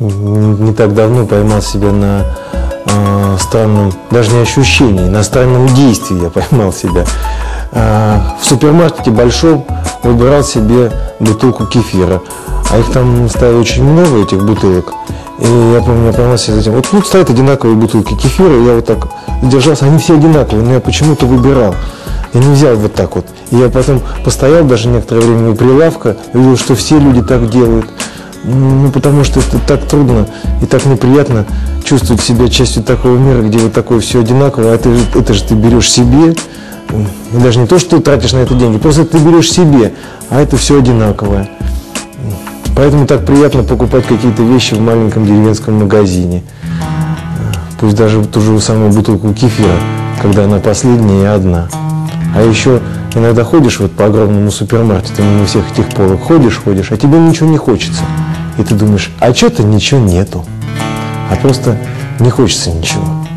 не так давно поймал себя на э, странном, даже не ощущении, на странном действии я поймал себя. Э, в супермаркете большом выбирал себе бутылку кефира, а их там стояло очень много, этих бутылок. И я помню, я поймал себя затем. Вот тут стоят одинаковые бутылки кефира, и я вот так держался, они все одинаковые, но я почему-то выбирал. Я не взял вот так вот. И я потом постоял даже некоторое время у прилавка, видел, что все люди так делают. Ну, потому что это так трудно и так неприятно чувствовать себя частью такого мира, где вот такое все одинаково, а это, это же ты берешь себе, и даже не то, что ты тратишь на это деньги, просто ты берешь себе, а это все одинаковое. Поэтому так приятно покупать какие-то вещи в маленьком деревенском магазине. Пусть даже ту же самую бутылку кефира, когда она последняя и одна. А еще иногда ходишь вот по огромному супермаркету, мимо всех этих полок, ходишь, ходишь, а тебе ничего не хочется. И ты думаешь, а что-то ничего нету. А просто не хочется ничего.